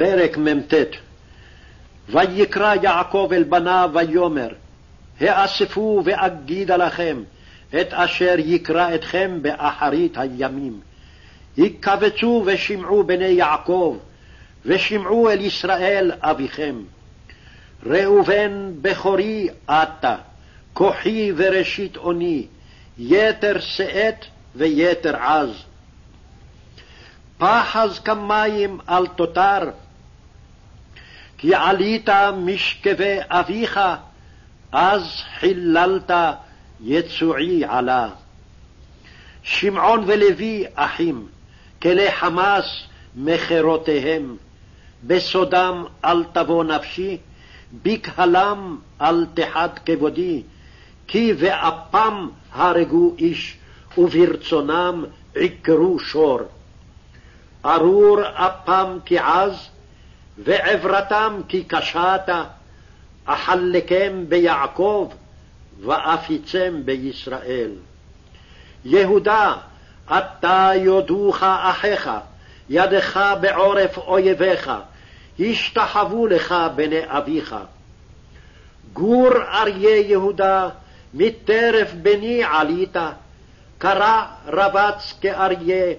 פרק מ"ט ויקרא יעקב אל בניו ויאמר האספו ואגידה לכם את אשר יקרא אתכם באחרית הימים. יקבצו ושמעו בני יעקב ושמעו אל ישראל אביכם. ראובן בכורי אתה, כוחי וראשית אוני, יתר שאת ויתר עז. פחז כמים על תותר, כי עלית משכבי אביך, אז חיללת יצועי עלה. שמעון ולוי אחים, כלי חמס מכרותיהם, בסודם אל תבוא נפשי, בקהלם אל תחת כבודי, כי באפם הרגו איש, וברצונם עיקרו שור. ארור אפם כי עז, ועברתם כי קשת, אחלקם ביעקב, ואפיצם בישראל. יהודה, אתה יודוך אחיך, ידך בעורף אויביך, השתחוו לך בני אביך. גור אריה יהודה, מטרף בני עלית, קרע רבץ כאריה,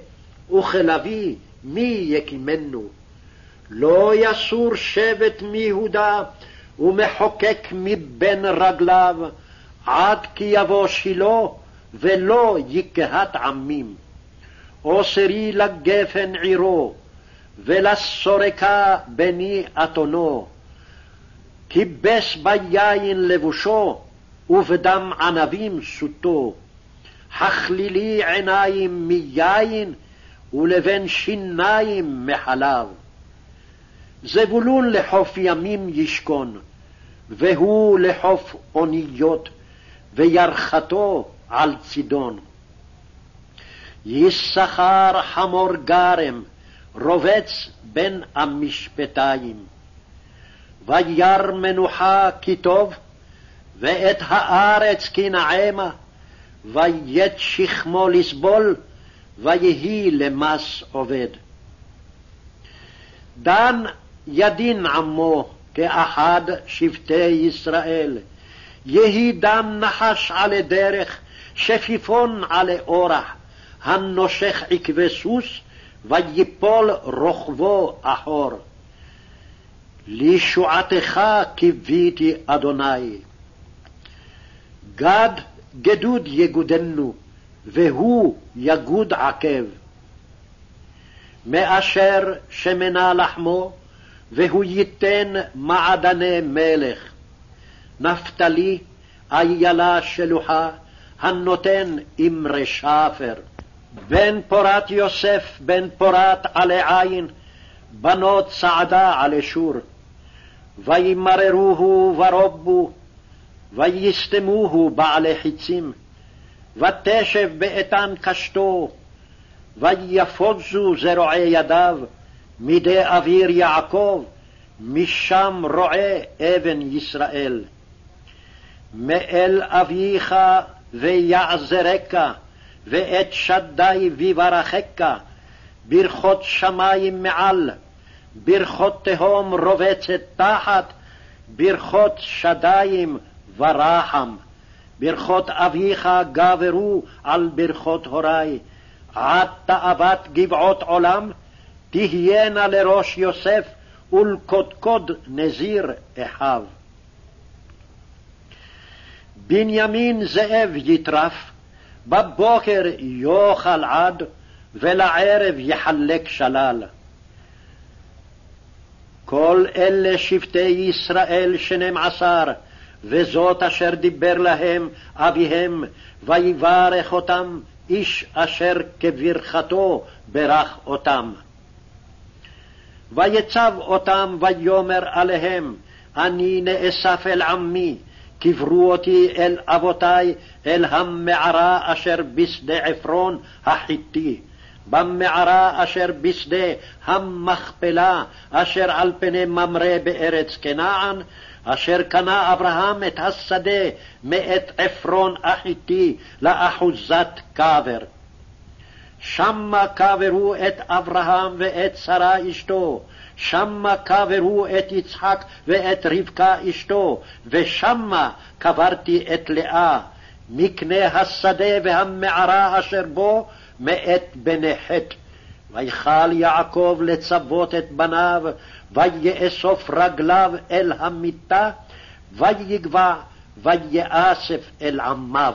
וכלביא מי יקימנו? לא יסור שבט מיהודה, ומחוקק מבין רגליו, עד כי יבוא שילה, ולא יקהת עמים. אוסרי לגפן עירו, ולסורקה בני אתונו. כיבס ביין לבושו, ובדם ענבים סוטו. הכלילי עיניים מיין, ולבן שיניים מחלב. זבולון לחוף ימים ישכון, והוא לחוף אוניות, וירכתו על צידון. יששכר חמור גרם, רובץ בין המשפטיים. וירא מנוחה כי טוב, ואת הארץ כי נעמה, ויית שכמו לסבול, ויהי למס עובד. דן ידין עמו כאחד שבטי ישראל, יהי דם נחש עלי דרך, שפיפון עלי אורח, הנושך עקבי סוס, ויפול רוכבו אחור. לישועתך קיוויתי, אדוני. גד גדוד יגודנו, והוא יגוד עקב. מאשר שמנה לחמו, והוא ייתן מעדני מלך. נפתלי, איילה שלוחה, הנותן אמרי שפר. בן פורת יוסף, בן פורת עלי עין, בנות צעדה עלי שור. וימררוהו ורובו, ויסתמוהו בעלי חיצים. ותשב באיתן קשתו, ויפוזו זרועי ידיו, מידי אוויר יעקב, משם רועה אבן ישראל. מאל אביך ויעזרק, ואת שדי ויברכך, ברכות שמים מעל, ברכות תהום רובצת תחת, ברכות שדיים ורחם. ברכות אביך גברו על ברכות הורי, עד תאוות גבעות עולם, תהיינה לראש יוסף ולקודקוד נזיר אחיו. בנימין זאב יטרף, בבוקר יאכל עד, ולערב יחלק שלל. כל אלה שבטי ישראל שנים עשר, וזאת אשר דיבר להם אביהם, ויברך אותם איש אשר כברכתו ברך אותם. ויצב אותם ויאמר עליהם, אני נאסף אל עמי, קברו אותי אל אבותי, אל המערה אשר בשדה עפרון החיתי, במערה אשר בשדה המכפלה, אשר על פני ממרא בארץ כנען, אשר קנה אברהם את השדה מאת עפרון החיתי לאחוזת קבר. שמה קברו את אברהם ואת שרה אשתו, שמה קברו את יצחק ואת רבקה אשתו, ושמה קברתי את לאה, מקנה השדה והמערה אשר בו, מאת בני חטא. ויכל יעקב לצוות את בניו, ויאסוף רגליו אל המיטה, ויגבע, ויאסף אל עמיו.